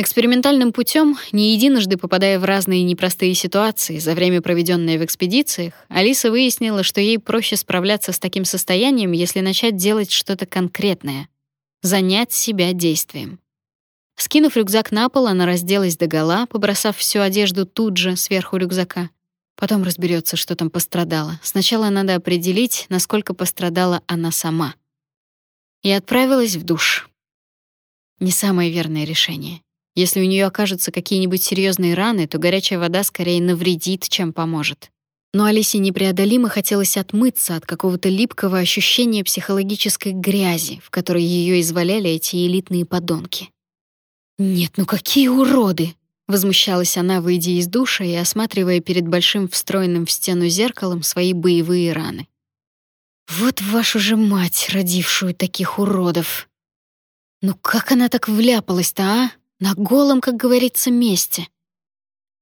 Экспериментальным путем, не единожды попадая в разные непростые ситуации за время, проведенное в экспедициях, Алиса выяснила, что ей проще справляться с таким состоянием, если начать делать что-то конкретное, занять себя действием. Скинув рюкзак на пол, она разделась догола, побросав всю одежду тут же сверху рюкзака. Потом разберется, что там пострадало. Сначала надо определить, насколько пострадала она сама. И отправилась в душ. Не самое верное решение. Если у нее окажутся какие-нибудь серьезные раны, то горячая вода скорее навредит, чем поможет. Но Алисе непреодолимо хотелось отмыться от какого-то липкого ощущения психологической грязи, в которой ее изваляли эти элитные подонки. «Нет, ну какие уроды!» — возмущалась она, выйдя из душа и осматривая перед большим встроенным в стену зеркалом свои боевые раны. «Вот вашу же мать, родившую таких уродов!» «Ну как она так вляпалась-то, а?» На голом, как говорится, месте.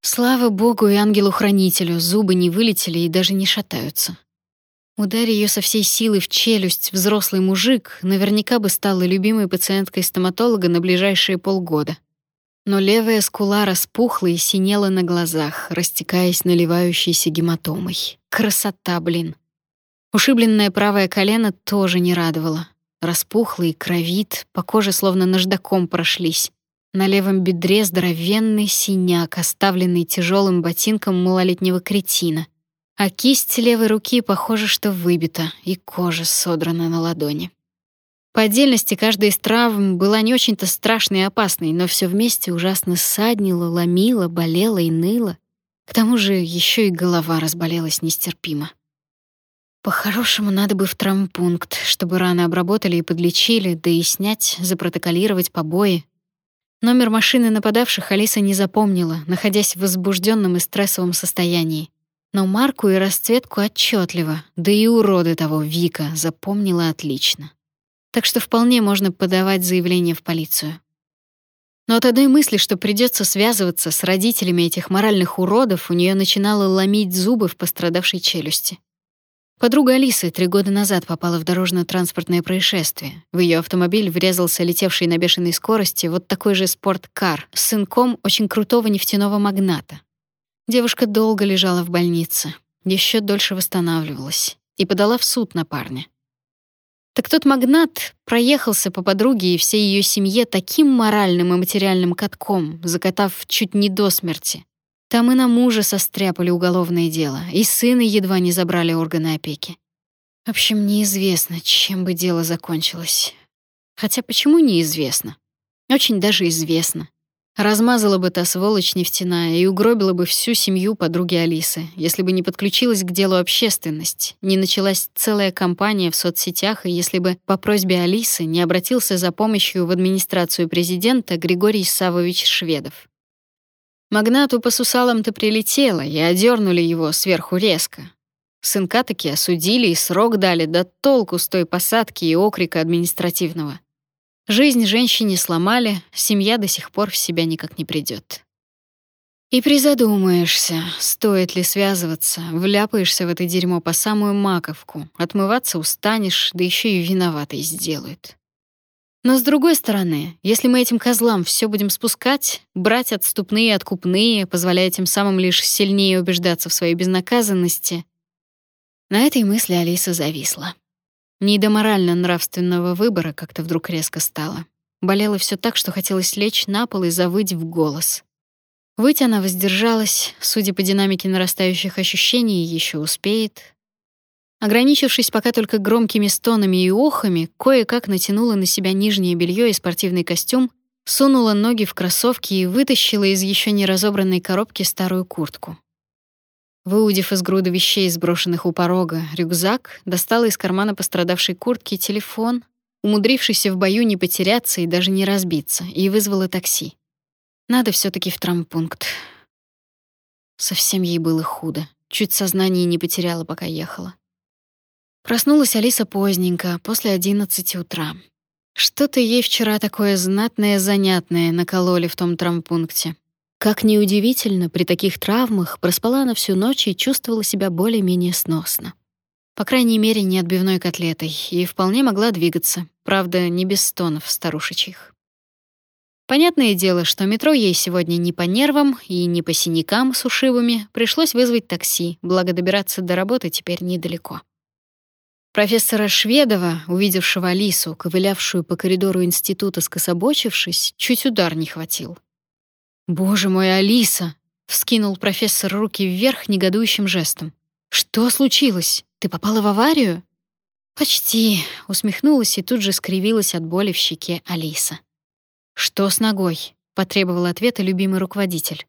Слава богу и ангелу-хранителю, зубы не вылетели и даже не шатаются. Ударь ее со всей силы в челюсть взрослый мужик, наверняка бы стал и любимой пациенткой стоматолога на ближайшие полгода. Но левая скула распухла и синела на глазах, растекаясь наливающейся гематомой. Красота, блин. Ушибленное правое колено тоже не радовало. Распухло и кровит, по коже словно наждаком прошлись. На левом бедре здоровенный синяк, оставленный тяжелым ботинком малолетнего кретина. А кисть левой руки, похоже, что выбита, и кожа содрана на ладони. По отдельности каждая из травм была не очень-то страшной и опасной, но все вместе ужасно ссаднило, ломило, болело и ныло. К тому же еще и голова разболелась нестерпимо. По-хорошему, надо бы в травмпункт, чтобы раны обработали и подлечили, да и снять, запротоколировать побои, Номер машины нападавших Алиса не запомнила, находясь в возбужденном и стрессовом состоянии. Но марку и расцветку отчетливо, да и уроды того Вика запомнила отлично. Так что вполне можно подавать заявление в полицию. Но от одной мысли, что придется связываться с родителями этих моральных уродов, у нее начинало ломить зубы в пострадавшей челюсти. Подруга Алисы три года назад попала в дорожно-транспортное происшествие. В ее автомобиль врезался летевший на бешеной скорости вот такой же спорткар с сынком очень крутого нефтяного магната. Девушка долго лежала в больнице, еще дольше восстанавливалась и подала в суд на парня. Так тот магнат проехался по подруге и всей ее семье таким моральным и материальным катком, закатав чуть не до смерти, там и на мужа состряпали уголовное дело, и сына едва не забрали органы опеки. В общем, неизвестно, чем бы дело закончилось. Хотя почему неизвестно? Очень даже известно. Размазала бы та сволочь нефтяная и угробила бы всю семью подруги Алисы, если бы не подключилась к делу общественность, не началась целая кампания в соцсетях, и если бы по просьбе Алисы не обратился за помощью в администрацию президента Григорий Савович Шведов. Магнату по сусалам-то прилетело, и одернули его сверху резко. Сынка таки осудили и срок дали, да толку с той посадки и окрика административного. Жизнь женщине сломали, семья до сих пор в себя никак не придет. И призадумаешься, стоит ли связываться, вляпаешься в это дерьмо по самую маковку, отмываться устанешь, да еще и виноватой сделают. Но с другой стороны, если мы этим козлам все будем спускать, брать отступные и откупные, позволяя тем самым лишь сильнее убеждаться в своей безнаказанности, на этой мысли Алиса зависла. Не до морально-нравственного выбора как-то вдруг резко стало. Болело все так, что хотелось лечь на пол и завыть в голос. Выть она воздержалась, судя по динамике нарастающих ощущений, еще успеет, Ограничившись пока только громкими стонами и охами, кое-как натянула на себя нижнее белье и спортивный костюм, сунула ноги в кроссовки и вытащила из еще не разобранной коробки старую куртку. Выудив из груды вещей, сброшенных у порога, рюкзак, достала из кармана пострадавшей куртки телефон, умудрившийся в бою не потеряться и даже не разбиться, и вызвала такси. Надо все таки в травмпункт. Совсем ей было худо. Чуть сознание не потеряла, пока ехала. Проснулась Алиса поздненько, после одиннадцати утра. Что-то ей вчера такое знатное занятное накололи в том травмпункте. Как ни удивительно, при таких травмах проспала она всю ночь и чувствовала себя более-менее сносно. По крайней мере, не отбивной котлетой, и вполне могла двигаться, правда, не без стонов старушечьих. Понятное дело, что метро ей сегодня не по нервам и не по синякам с ушибами, пришлось вызвать такси, благо добираться до работы теперь недалеко. Профессора Шведова, увидевшего Алису, ковылявшую по коридору института скособочившись, чуть удар не хватил. «Боже мой, Алиса!» — вскинул профессор руки вверх негодующим жестом. «Что случилось? Ты попала в аварию?» «Почти», — усмехнулась и тут же скривилась от боли в щеке Алиса. «Что с ногой?» — потребовал ответа любимый руководитель.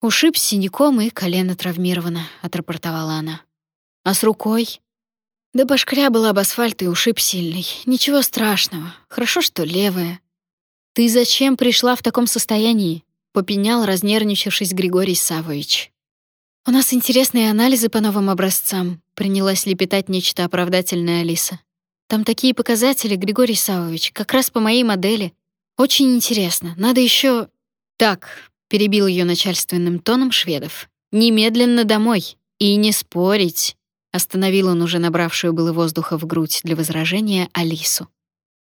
«Ушиб синяком и колено травмировано», — отрапортовала она. «А с рукой?» Да башкря была об асфальт и ушиб сильный. Ничего страшного. Хорошо, что левая. «Ты зачем пришла в таком состоянии?» — попенял, разнервничавшись Григорий Савович. «У нас интересные анализы по новым образцам», — принялась лепетать нечто оправдательное Алиса. «Там такие показатели, Григорий Савович, как раз по моей модели. Очень интересно. Надо еще. «Так», — перебил ее начальственным тоном Шведов. «Немедленно домой. И не спорить. Остановил он уже набравшую было воздуха в грудь для возражения Алису.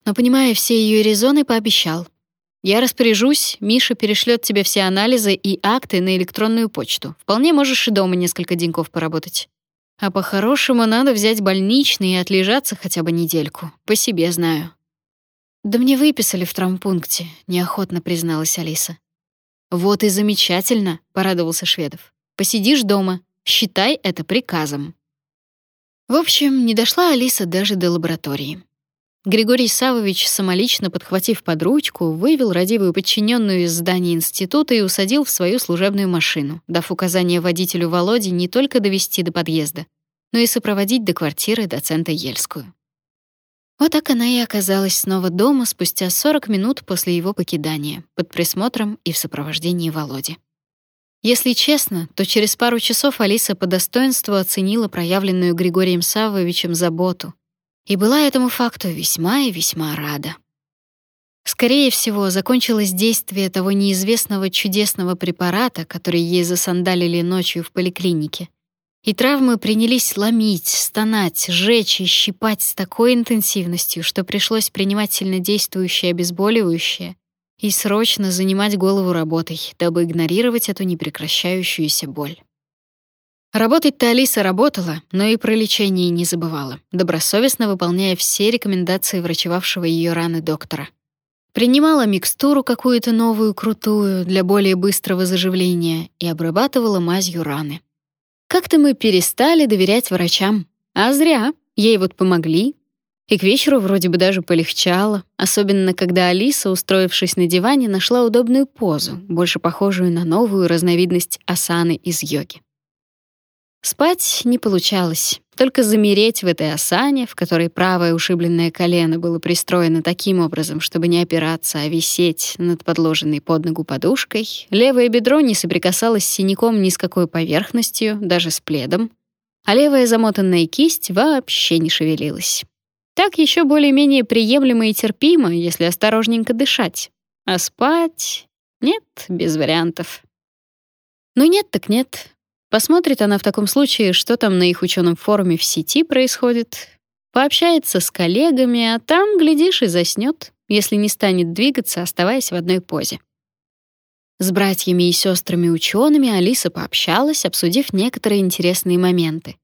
Но, понимая все ее резоны, пообещал. «Я распоряжусь, Миша перешлет тебе все анализы и акты на электронную почту. Вполне можешь и дома несколько деньков поработать. А по-хорошему надо взять больничный и отлежаться хотя бы недельку. По себе знаю». «Да мне выписали в травмпункте», — неохотно призналась Алиса. «Вот и замечательно», — порадовался Шведов. «Посидишь дома. Считай это приказом». В общем, не дошла Алиса даже до лаборатории. Григорий Савович, самолично подхватив под ручку, вывел родивую подчиненную из здания института и усадил в свою служебную машину, дав указание водителю Володе не только довести до подъезда, но и сопроводить до квартиры доцента Ельскую. Вот так она и оказалась снова дома спустя 40 минут после его покидания, под присмотром и в сопровождении Володи. Если честно, то через пару часов Алиса по достоинству оценила проявленную Григорием Саввовичем заботу и была этому факту весьма и весьма рада. Скорее всего, закончилось действие того неизвестного чудесного препарата, который ей засандалили ночью в поликлинике. И травмы принялись ломить, стонать, жечь и щипать с такой интенсивностью, что пришлось принимать сильнодействующее обезболивающее и срочно занимать голову работой, дабы игнорировать эту непрекращающуюся боль. Работать-то Алиса работала, но и про лечение не забывала, добросовестно выполняя все рекомендации врачевавшего ее раны доктора. Принимала микстуру какую-то новую, крутую, для более быстрого заживления и обрабатывала мазью раны. Как-то мы перестали доверять врачам, а зря. Ей вот помогли, и к вечеру вроде бы даже полегчало, особенно когда Алиса, устроившись на диване, нашла удобную позу, больше похожую на новую разновидность асаны из йоги. Спать не получалось, только замереть в этой асане, в которой правое ушибленное колено было пристроено таким образом, чтобы не опираться, а висеть над подложенной под ногу подушкой, левое бедро не соприкасалось с синяком ни с какой поверхностью, даже с пледом, а левая замотанная кисть вообще не шевелилась. Так еще более-менее приемлемо и терпимо, если осторожненько дышать. А спать? Нет, без вариантов. Ну нет так нет. Посмотрит она в таком случае, что там на их ученом форуме в сети происходит, пообщается с коллегами, а там, глядишь, и заснет, если не станет двигаться, оставаясь в одной позе. С братьями и сестрами учеными Алиса пообщалась, обсудив некоторые интересные моменты.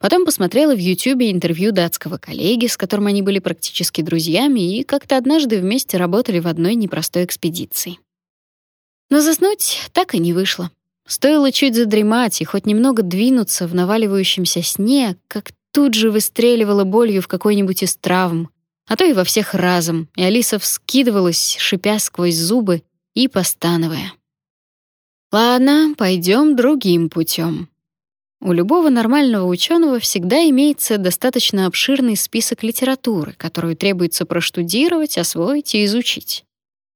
Потом посмотрела в Ютубе интервью датского коллеги, с которым они были практически друзьями и как-то однажды вместе работали в одной непростой экспедиции. Но заснуть так и не вышло. Стоило чуть задремать и хоть немного двинуться в наваливающемся сне, как тут же выстреливала болью в какой-нибудь из травм, а то и во всех разом, и Алиса вскидывалась, шипя сквозь зубы и постановая. «Ладно, пойдем другим путем. У любого нормального ученого всегда имеется достаточно обширный список литературы, которую требуется проштудировать, освоить и изучить.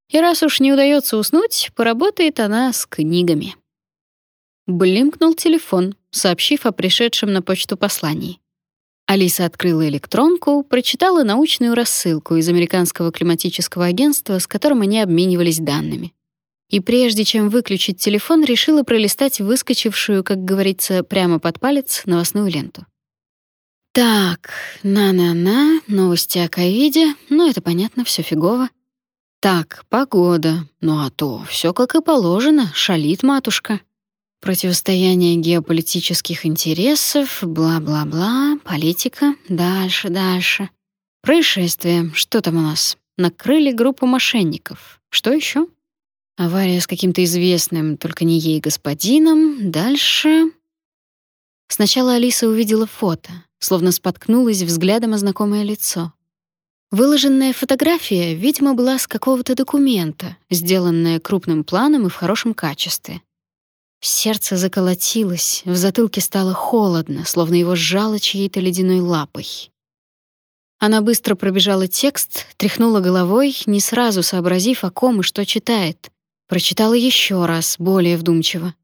И раз уж не удается уснуть, поработает она с книгами. Блимкнул телефон, сообщив о пришедшем на почту послании. Алиса открыла электронку, прочитала научную рассылку из Американского климатического агентства, с которым они обменивались данными и прежде чем выключить телефон, решила пролистать выскочившую, как говорится, прямо под палец новостную ленту. Так, на-на-на, новости о ковиде, ну это понятно, все фигово. Так, погода. Ну а то, все как и положено, шалит матушка. Противостояние геополитических интересов, бла-бла-бла, политика, дальше, дальше. Происшествие, что там у нас? Накрыли группу мошенников. Что еще? Авария с каким-то известным, только не ей господином. Дальше... Сначала Алиса увидела фото, словно споткнулась взглядом о знакомое лицо. Выложенная фотография, видимо, была с какого-то документа, сделанная крупным планом и в хорошем качестве. Сердце заколотилось, в затылке стало холодно, словно его сжало чьей-то ледяной лапой. Она быстро пробежала текст, тряхнула головой, не сразу сообразив, о ком и что читает. Прочитала еще раз, более вдумчиво.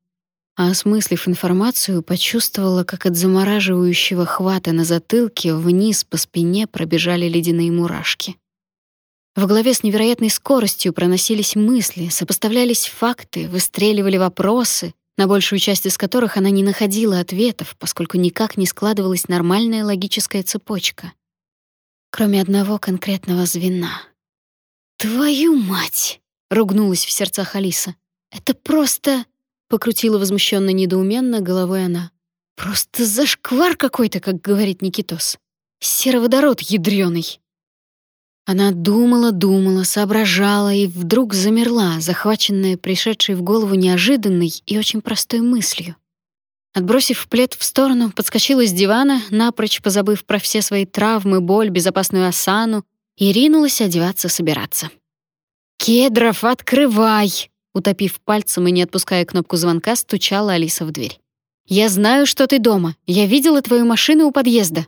А осмыслив информацию, почувствовала, как от замораживающего хвата на затылке вниз по спине пробежали ледяные мурашки. В голове с невероятной скоростью проносились мысли, сопоставлялись факты, выстреливали вопросы, на большую часть из которых она не находила ответов, поскольку никак не складывалась нормальная логическая цепочка. Кроме одного конкретного звена. «Твою мать!» — ругнулась в сердцах Алиса. «Это просто...» — покрутила возмущенно недоуменно головой она. «Просто зашквар какой-то, как говорит Никитос. Сероводород ядрёный!» Она думала, думала, соображала и вдруг замерла, захваченная пришедшей в голову неожиданной и очень простой мыслью. Отбросив плед в сторону, подскочила с дивана, напрочь позабыв про все свои травмы, боль, безопасную осану, и ринулась одеваться, собираться. «Кедров, открывай!» Утопив пальцем и не отпуская кнопку звонка, стучала Алиса в дверь. «Я знаю, что ты дома. Я видела твою машину у подъезда».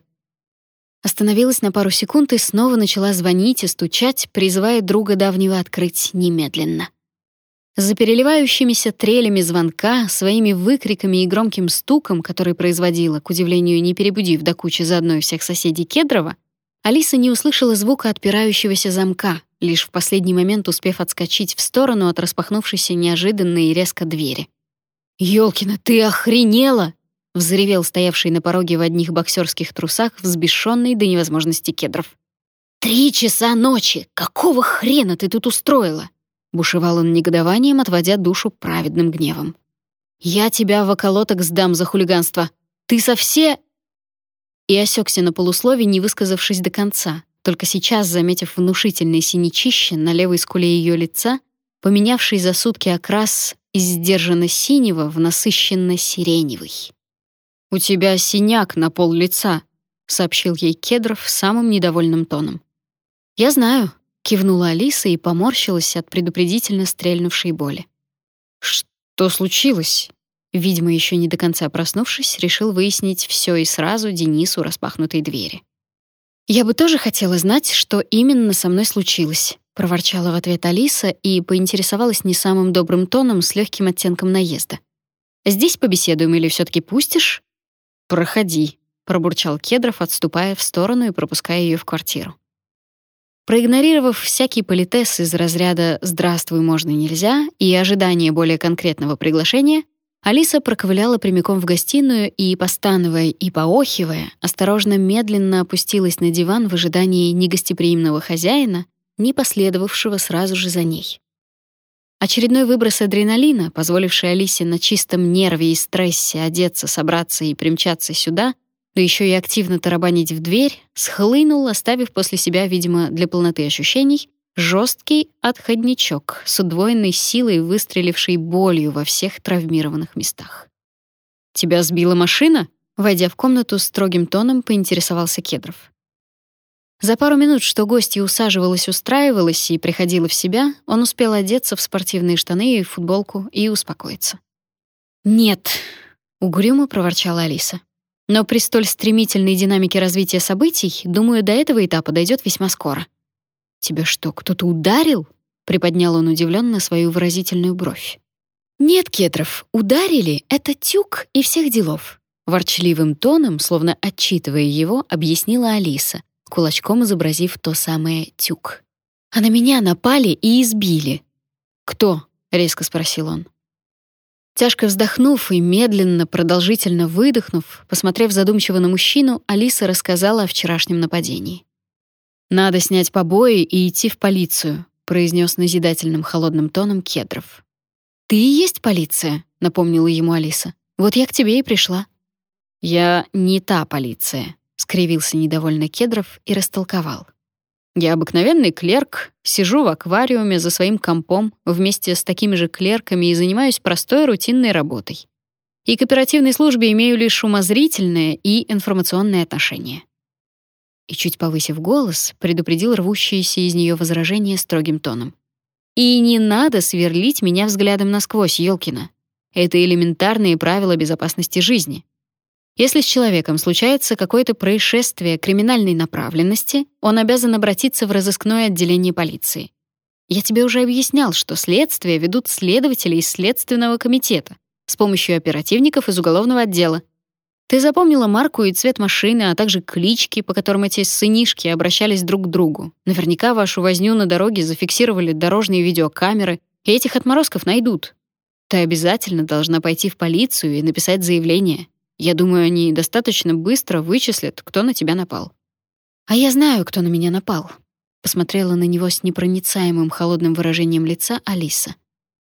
Остановилась на пару секунд и снова начала звонить и стучать, призывая друга давнего открыть немедленно. За переливающимися трелями звонка, своими выкриками и громким стуком, который производила, к удивлению, не перебудив до кучи заодно и всех соседей Кедрова, Алиса не услышала звука отпирающегося замка, лишь в последний момент успев отскочить в сторону от распахнувшейся неожиданно и резко двери. «Ёлкина, ты охренела!» взревел стоявший на пороге в одних боксерских трусах взбешенный до невозможности кедров. «Три часа ночи! Какого хрена ты тут устроила?» Бушевал он негодованием, отводя душу праведным гневом. «Я тебя в околоток сдам за хулиганство! Ты со все...» И осекся на полуслове, не высказавшись до конца, только сейчас заметив внушительное синячище на левой скуле ее лица, поменявший за сутки окрас из сдержанно синего в насыщенно сиреневый. «У тебя синяк на пол лица», — сообщил ей Кедров самым недовольным тоном. «Я знаю», — кивнула Алиса и поморщилась от предупредительно стрельнувшей боли. «Что случилось?» Видимо, еще не до конца проснувшись, решил выяснить все и сразу Денису распахнутой двери. «Я бы тоже хотела знать, что именно со мной случилось», — проворчала в ответ Алиса и поинтересовалась не самым добрым тоном с легким оттенком наезда. «Здесь побеседуем или все таки пустишь?» «Проходи», — пробурчал Кедров, отступая в сторону и пропуская ее в квартиру. Проигнорировав всякий политес из разряда «здравствуй, можно, нельзя» и ожидание более конкретного приглашения, Алиса проковыляла прямиком в гостиную и, постановая и поохивая, осторожно медленно опустилась на диван в ожидании негостеприимного хозяина, не последовавшего сразу же за ней. Очередной выброс адреналина, позволивший Алисе на чистом нерве и стрессе одеться, собраться и примчаться сюда, да еще и активно тарабанить в дверь, схлынул, оставив после себя, видимо, для полноты ощущений, жесткий отходничок с удвоенной силой, выстреливший болью во всех травмированных местах. «Тебя сбила машина?» Войдя в комнату, строгим тоном поинтересовался Кедров. За пару минут, что гостья усаживалась, устраивалась и приходила в себя, он успел одеться в спортивные штаны и футболку и успокоиться. «Нет», — угрюмо проворчала Алиса. «Но при столь стремительной динамике развития событий, думаю, до этого этапа дойдет весьма скоро». «Тебя что, кто-то ударил?» — приподнял он удивленно свою выразительную бровь. «Нет, Кетров, ударили — это тюк и всех делов», — ворчливым тоном, словно отчитывая его, объяснила Алиса, кулачком изобразив то самое тюк. «А на меня напали и избили». «Кто?» — резко спросил он. Тяжко вздохнув и медленно, продолжительно выдохнув, посмотрев задумчиво на мужчину, Алиса рассказала о вчерашнем нападении. «Надо снять побои и идти в полицию», — произнес назидательным холодным тоном Кедров. Ты и есть полиция, напомнила ему Алиса. Вот я к тебе и пришла. Я не та полиция, скривился недовольно Кедров и растолковал. Я обыкновенный клерк, сижу в аквариуме за своим компом вместе с такими же клерками и занимаюсь простой рутинной работой. И к оперативной службе имею лишь умозрительное и информационное отношение. И чуть повысив голос, предупредил рвущееся из нее возражение строгим тоном. И не надо сверлить меня взглядом насквозь, Ёлкина. Это элементарные правила безопасности жизни. Если с человеком случается какое-то происшествие криминальной направленности, он обязан обратиться в разыскное отделение полиции. Я тебе уже объяснял, что следствие ведут следователи из следственного комитета с помощью оперативников из уголовного отдела. Ты запомнила марку и цвет машины, а также клички, по которым эти сынишки обращались друг к другу. Наверняка вашу возню на дороге зафиксировали дорожные видеокамеры, и этих отморозков найдут. Ты обязательно должна пойти в полицию и написать заявление. Я думаю, они достаточно быстро вычислят, кто на тебя напал. А я знаю, кто на меня напал. Посмотрела на него с непроницаемым холодным выражением лица Алиса.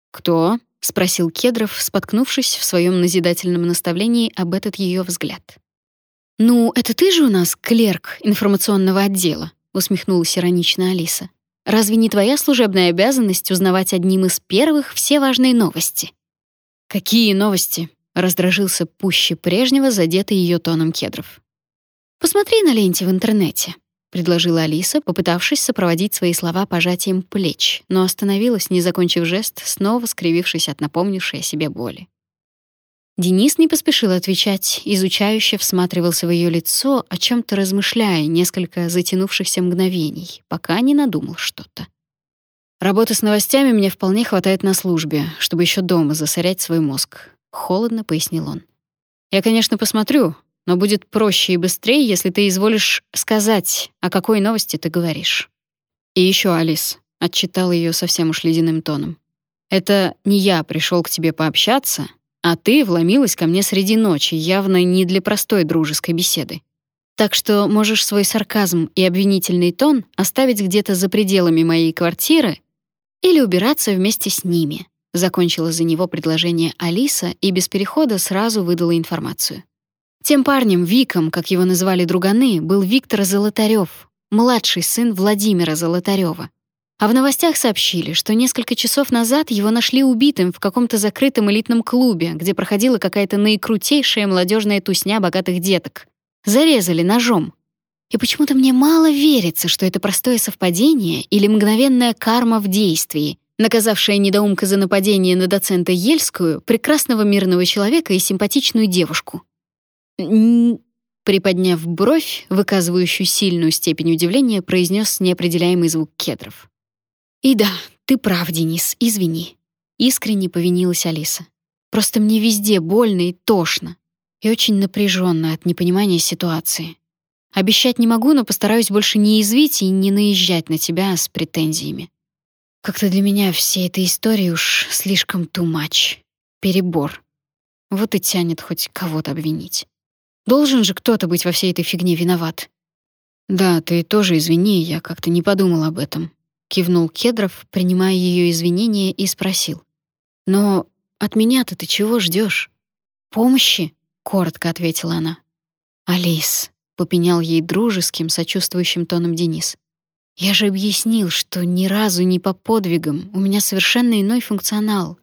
Кто? Спросил Кедров, споткнувшись в своем назидательном наставлении об этот ее взгляд. Ну, это ты же у нас клерк информационного отдела, усмехнулась иронично Алиса. Разве не твоя служебная обязанность узнавать одним из первых все важные новости? Какие новости? Раздражился пуще прежнего, задетый ее тоном кедров. «Посмотри на ленте в интернете», — предложила Алиса, попытавшись сопроводить свои слова пожатием плеч, но остановилась, не закончив жест, снова скривившись от напомнившей о себе боли. Денис не поспешил отвечать, изучающе всматривался в ее лицо, о чем то размышляя несколько затянувшихся мгновений, пока не надумал что-то. Работы с новостями мне вполне хватает на службе, чтобы еще дома засорять свой мозг холодно пояснил он. Я, конечно, посмотрю, но будет проще и быстрее, если ты изволишь сказать, о какой новости ты говоришь. И еще, Алис, отчитал ее совсем уж ледяным тоном. Это не я пришел к тебе пообщаться, а ты вломилась ко мне среди ночи, явно не для простой дружеской беседы. Так что можешь свой сарказм и обвинительный тон оставить где-то за пределами моей квартиры или убираться вместе с ними. Закончила за него предложение Алиса и без перехода сразу выдала информацию. Тем парнем, Виком, как его называли друганы, был Виктор Золотарёв, младший сын Владимира Золотарёва. А в новостях сообщили, что несколько часов назад его нашли убитым в каком-то закрытом элитном клубе, где проходила какая-то наикрутейшая молодежная тусня богатых деток. Зарезали ножом. И почему-то мне мало верится, что это простое совпадение или мгновенная карма в действии, наказавшая недоумка за нападение на доцента Ельскую, прекрасного мирного человека и симпатичную девушку. Приподняв бровь, выказывающую сильную степень удивления, произнес неопределяемый звук кедров. «И да, ты прав, Денис, извини». Искренне повинилась Алиса. «Просто мне везде больно и тошно, и очень напряженно от непонимания ситуации. Обещать не могу, но постараюсь больше не извить и не наезжать на тебя с претензиями. Как-то для меня все этой истории уж слишком too much. Перебор. Вот и тянет хоть кого-то обвинить. Должен же кто-то быть во всей этой фигне виноват. Да, ты тоже извини, я как-то не подумал об этом. Кивнул Кедров, принимая ее извинения, и спросил: "Но от меня-то ты чего ждешь? Помощи?" коротко ответила она. "Алис", попенял ей дружеским, сочувствующим тоном Денис. Я же объяснил, что ни разу не по подвигам, у меня совершенно иной функционал.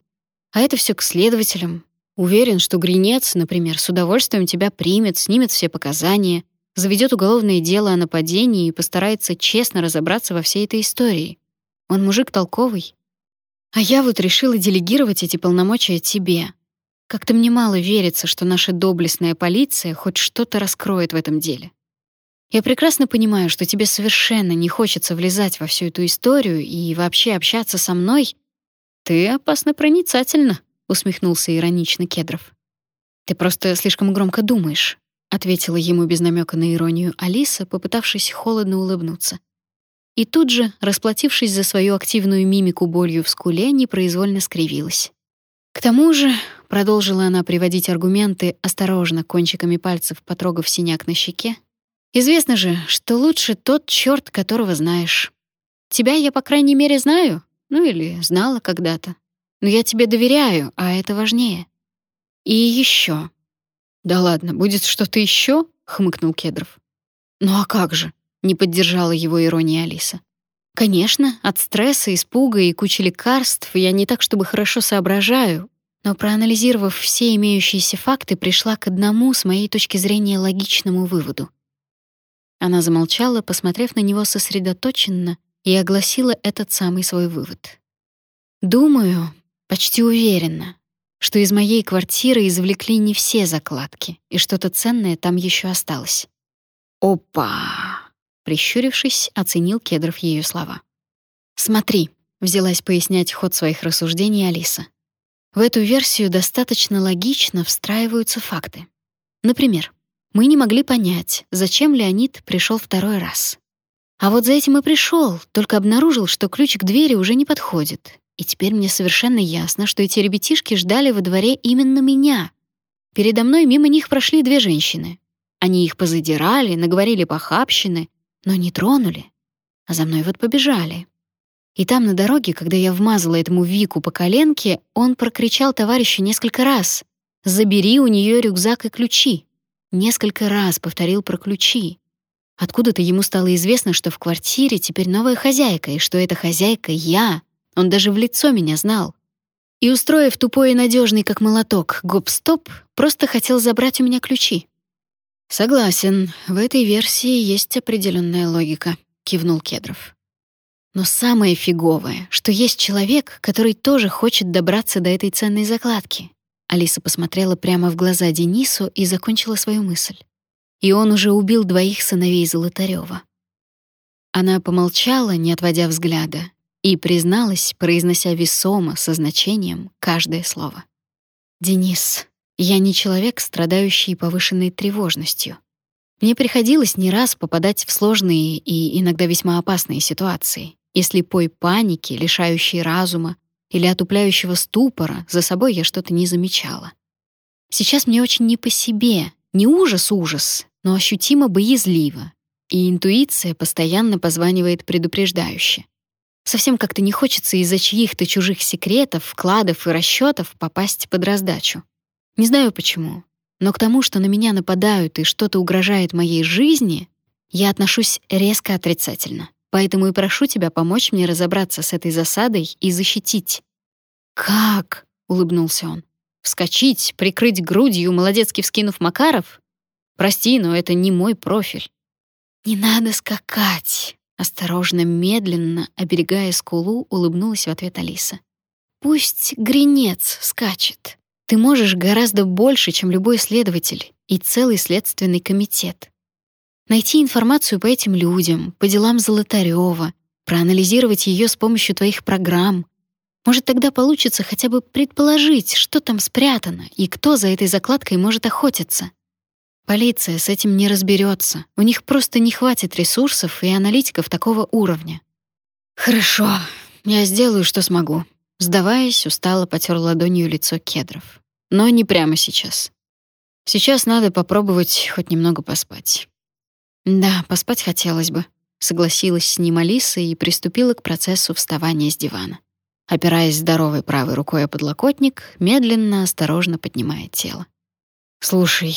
А это все к следователям. Уверен, что Гринец, например, с удовольствием тебя примет, снимет все показания, заведет уголовное дело о нападении и постарается честно разобраться во всей этой истории. Он мужик толковый. А я вот решила делегировать эти полномочия тебе. Как-то мне мало верится, что наша доблестная полиция хоть что-то раскроет в этом деле. Я прекрасно понимаю, что тебе совершенно не хочется влезать во всю эту историю и вообще общаться со мной. Ты опасно проницательна, усмехнулся иронично Кедров. Ты просто слишком громко думаешь, ответила ему без намека на иронию Алиса, попытавшись холодно улыбнуться. И тут же, расплатившись за свою активную мимику болью в скуле, непроизвольно скривилась. К тому же, продолжила она приводить аргументы, осторожно кончиками пальцев потрогав синяк на щеке, Известно же, что лучше тот черт, которого знаешь. Тебя я, по крайней мере, знаю. Ну или знала когда-то. Но я тебе доверяю, а это важнее. И еще. Да ладно, будет что-то еще? хмыкнул Кедров. Ну а как же? Не поддержала его ирония Алиса. Конечно, от стресса, испуга и кучи лекарств я не так чтобы хорошо соображаю, но проанализировав все имеющиеся факты, пришла к одному, с моей точки зрения, логичному выводу. Она замолчала, посмотрев на него сосредоточенно, и огласила этот самый свой вывод. Думаю, почти уверена, что из моей квартиры извлекли не все закладки, и что-то ценное там еще осталось. Опа! Прищурившись, оценил Кедров ее слова. Смотри, взялась пояснять ход своих рассуждений Алиса. В эту версию достаточно логично встраиваются факты. Например, мы не могли понять, зачем Леонид пришел второй раз. А вот за этим и пришел, только обнаружил, что ключ к двери уже не подходит. И теперь мне совершенно ясно, что эти ребятишки ждали во дворе именно меня. Передо мной мимо них прошли две женщины. Они их позадирали, наговорили похабщины, но не тронули. А за мной вот побежали. И там на дороге, когда я вмазала этому Вику по коленке, он прокричал товарищу несколько раз: "Забери у нее рюкзак и ключи". Несколько раз повторил про ключи. Откуда-то ему стало известно, что в квартире теперь новая хозяйка, и что эта хозяйка я. Он даже в лицо меня знал. И устроив тупой и надежный, как молоток, гоп-стоп, просто хотел забрать у меня ключи. Согласен, в этой версии есть определенная логика, кивнул Кедров. Но самое фиговое, что есть человек, который тоже хочет добраться до этой ценной закладки. Алиса посмотрела прямо в глаза Денису и закончила свою мысль. И он уже убил двоих сыновей Золотарёва. Она помолчала, не отводя взгляда, и призналась, произнося весомо, со значением, каждое слово. «Денис, я не человек, страдающий повышенной тревожностью. Мне приходилось не раз попадать в сложные и иногда весьма опасные ситуации и слепой паники, лишающей разума, или отупляющего ступора за собой я что-то не замечала. Сейчас мне очень не по себе, не ужас-ужас, но ощутимо боязливо, и интуиция постоянно позванивает предупреждающе. Совсем как-то не хочется из-за чьих-то чужих секретов, вкладов и расчетов попасть под раздачу. Не знаю почему, но к тому, что на меня нападают и что-то угрожает моей жизни, я отношусь резко отрицательно. Поэтому и прошу тебя помочь мне разобраться с этой засадой и защитить. Как? улыбнулся он. Вскочить, прикрыть грудью, молодецки вскинув Макаров? Прости, но это не мой профиль. Не надо скакать, осторожно, медленно, оберегая скулу, улыбнулась в ответ Алиса. Пусть гринец скачет. Ты можешь гораздо больше, чем любой следователь и целый следственный комитет найти информацию по этим людям, по делам Золотарёва, проанализировать ее с помощью твоих программ. Может, тогда получится хотя бы предположить, что там спрятано и кто за этой закладкой может охотиться. Полиция с этим не разберется. У них просто не хватит ресурсов и аналитиков такого уровня. Хорошо, я сделаю, что смогу. Сдаваясь, устало потер ладонью лицо Кедров. Но не прямо сейчас. Сейчас надо попробовать хоть немного поспать. Да, поспать хотелось бы, согласилась с ним Алиса и приступила к процессу вставания с дивана. Опираясь здоровой правой рукой о подлокотник, медленно, осторожно поднимая тело. Слушай,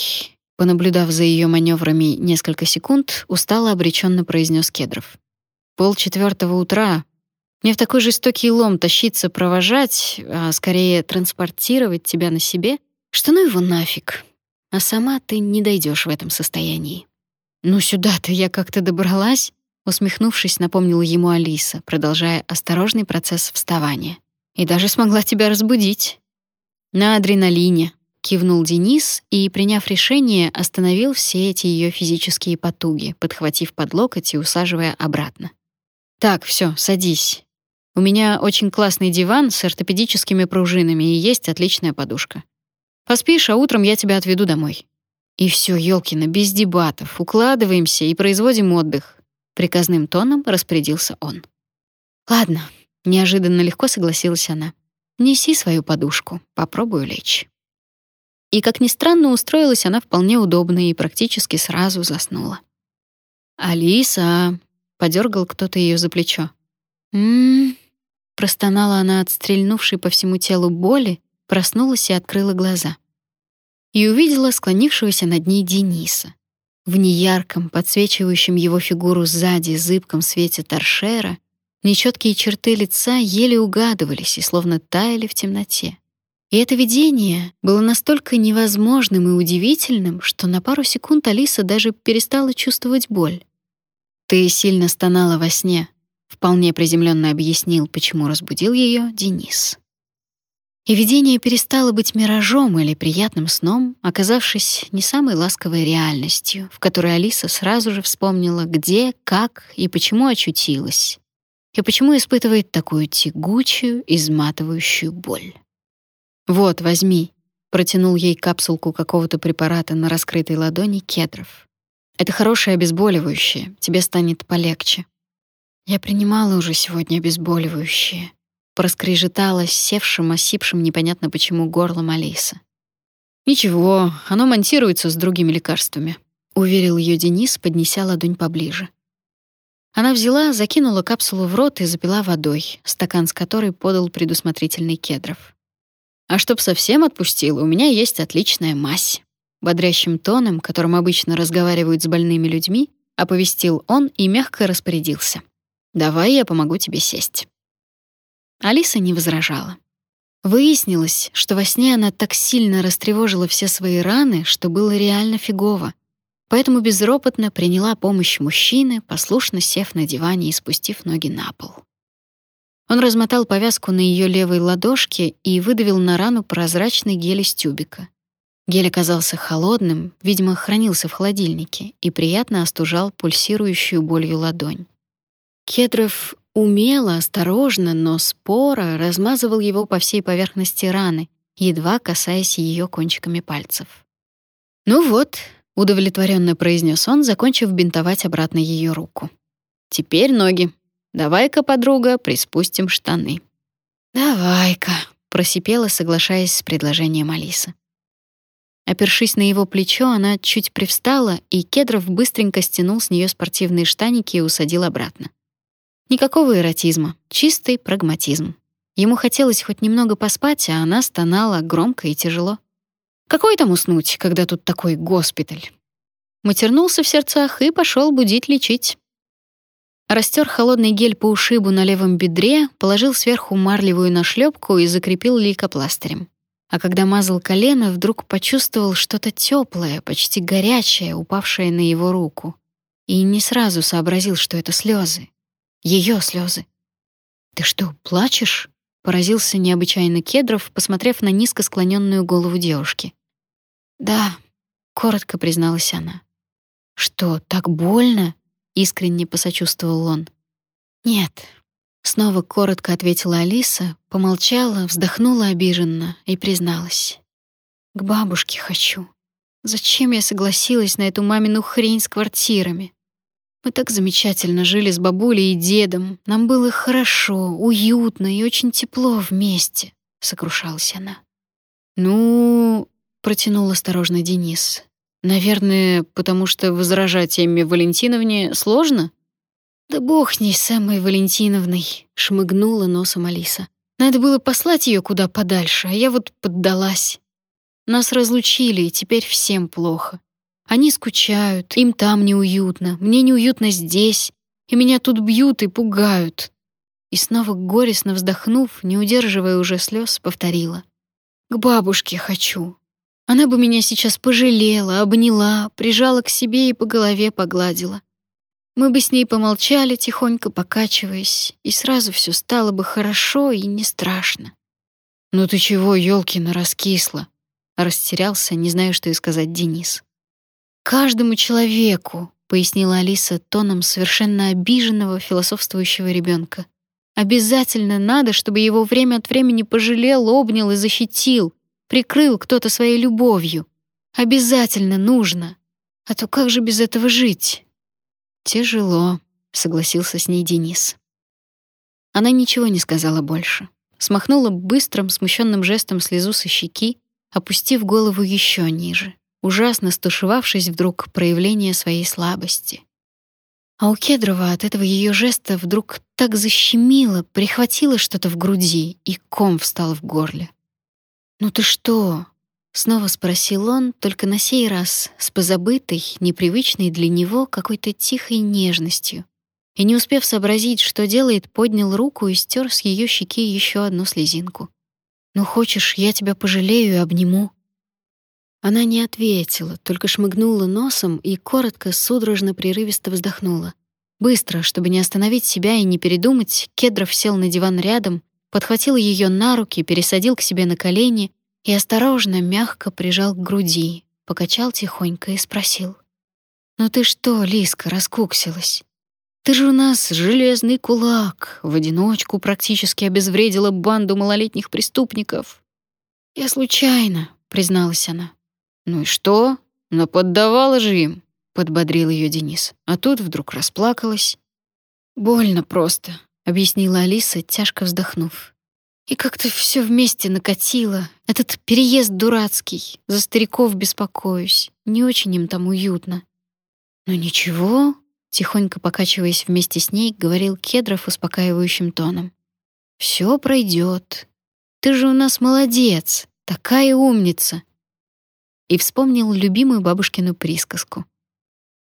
понаблюдав за ее маневрами несколько секунд, устало обреченно произнес Кедров. Пол четвертого утра. Мне в такой жестокий лом тащиться провожать, а скорее транспортировать тебя на себе, что ну его нафиг. А сама ты не дойдешь в этом состоянии. «Ну сюда-то я как-то добралась», — усмехнувшись, напомнила ему Алиса, продолжая осторожный процесс вставания. «И даже смогла тебя разбудить». «На адреналине», — кивнул Денис и, приняв решение, остановил все эти ее физические потуги, подхватив под локоть и усаживая обратно. «Так, все, садись. У меня очень классный диван с ортопедическими пружинами и есть отличная подушка. Поспишь, а утром я тебя отведу домой. И все, Ёлкина, без дебатов, укладываемся и производим отдых, приказным тоном распорядился он. Ладно, неожиданно легко согласилась она. Неси свою подушку, попробую лечь. И как ни странно, устроилась она вполне удобно и практически сразу заснула. Алиса, подергал кто-то ее за плечо. М-м, простонала она от стрельнувшей по всему телу боли, проснулась и открыла глаза. И увидела склонившегося над ней Дениса. В неярком, подсвечивающем его фигуру сзади зыбком свете торшера нечеткие черты лица еле угадывались и словно таяли в темноте. И это видение было настолько невозможным и удивительным, что на пару секунд Алиса даже перестала чувствовать боль. «Ты сильно стонала во сне», — вполне приземленно объяснил, почему разбудил ее Денис. И видение перестало быть миражом или приятным сном, оказавшись не самой ласковой реальностью, в которой Алиса сразу же вспомнила, где, как и почему очутилась, и почему испытывает такую тягучую, изматывающую боль. «Вот, возьми», — протянул ей капсулку какого-то препарата на раскрытой ладони кедров. «Это хорошее обезболивающее, тебе станет полегче». «Я принимала уже сегодня обезболивающее», проскрежетала севшим, осипшим непонятно почему горлом Алиса. «Ничего, оно монтируется с другими лекарствами», — уверил ее Денис, поднеся ладонь поближе. Она взяла, закинула капсулу в рот и запила водой, стакан с которой подал предусмотрительный Кедров. «А чтоб совсем отпустила, у меня есть отличная мазь». Бодрящим тоном, которым обычно разговаривают с больными людьми, оповестил он и мягко распорядился. «Давай я помогу тебе сесть». Алиса не возражала. Выяснилось, что во сне она так сильно растревожила все свои раны, что было реально фигово. Поэтому безропотно приняла помощь мужчины, послушно сев на диване и спустив ноги на пол. Он размотал повязку на ее левой ладошке и выдавил на рану прозрачный гель из тюбика. Гель оказался холодным, видимо, хранился в холодильнике и приятно остужал пульсирующую болью ладонь. Кедров Умело, осторожно, но споро размазывал его по всей поверхности раны, едва касаясь ее кончиками пальцев. «Ну вот», — удовлетворенно произнес он, закончив бинтовать обратно ее руку. «Теперь ноги. Давай-ка, подруга, приспустим штаны». «Давай-ка», — просипела, соглашаясь с предложением Алисы. Опершись на его плечо, она чуть привстала, и Кедров быстренько стянул с нее спортивные штаники и усадил обратно. Никакого эротизма, чистый прагматизм. Ему хотелось хоть немного поспать, а она стонала громко и тяжело. Какой там уснуть, когда тут такой госпиталь? Матернулся в сердцах и пошел будить лечить. Растер холодный гель по ушибу на левом бедре, положил сверху марлевую нашлепку и закрепил лейкопластырем. А когда мазал колено, вдруг почувствовал что-то теплое, почти горячее, упавшее на его руку. И не сразу сообразил, что это слезы ее слезы. «Ты что, плачешь?» — поразился необычайно Кедров, посмотрев на низко склоненную голову девушки. «Да», — коротко призналась она. «Что, так больно?» — искренне посочувствовал он. «Нет», — снова коротко ответила Алиса, помолчала, вздохнула обиженно и призналась. «К бабушке хочу. Зачем я согласилась на эту мамину хрень с квартирами? Мы так замечательно жили с бабулей и дедом. Нам было хорошо, уютно и очень тепло вместе, сокрушалась она. Ну, протянул осторожно Денис. Наверное, потому что возражать Эмме Валентиновне сложно? Да бог с ней самой Валентиновной, шмыгнула носом Алиса. Надо было послать ее куда подальше, а я вот поддалась. Нас разлучили, и теперь всем плохо. Они скучают, им там неуютно, мне неуютно здесь, и меня тут бьют и пугают. И снова горестно вздохнув, не удерживая уже слез, повторила: "К бабушке хочу. Она бы меня сейчас пожалела, обняла, прижала к себе и по голове погладила. Мы бы с ней помолчали, тихонько покачиваясь, и сразу все стало бы хорошо и не страшно. «Ну ты чего, Ёлкина, раскисла?» Растерялся, не знаю, что и сказать Денис. Каждому человеку, пояснила Алиса тоном совершенно обиженного философствующего ребенка. Обязательно надо, чтобы его время от времени пожалел, обнял и защитил, прикрыл кто-то своей любовью. Обязательно нужно. А то как же без этого жить? Тяжело, согласился с ней Денис. Она ничего не сказала больше. Смахнула быстрым, смущенным жестом слезу со щеки, опустив голову еще ниже ужасно стушевавшись вдруг проявление своей слабости. А у Кедрова от этого ее жеста вдруг так защемило, прихватило что-то в груди, и ком встал в горле. «Ну ты что?» — снова спросил он, только на сей раз с позабытой, непривычной для него какой-то тихой нежностью. И не успев сообразить, что делает, поднял руку и стер с ее щеки еще одну слезинку. «Ну хочешь, я тебя пожалею и обниму?» Она не ответила, только шмыгнула носом и коротко, судорожно, прерывисто вздохнула. Быстро, чтобы не остановить себя и не передумать, Кедров сел на диван рядом, подхватил ее на руки, пересадил к себе на колени и осторожно, мягко прижал к груди, покачал тихонько и спросил. «Ну ты что, Лиска, раскуксилась? Ты же у нас железный кулак, в одиночку практически обезвредила банду малолетних преступников». «Я случайно», — призналась она. «Ну и что? Но поддавала же им», — подбодрил ее Денис. А тут вдруг расплакалась. «Больно просто», — объяснила Алиса, тяжко вздохнув. «И как-то все вместе накатило. Этот переезд дурацкий. За стариков беспокоюсь. Не очень им там уютно». «Ну ничего», — тихонько покачиваясь вместе с ней, говорил Кедров успокаивающим тоном. «Все пройдет. Ты же у нас молодец, такая умница и вспомнил любимую бабушкину присказку.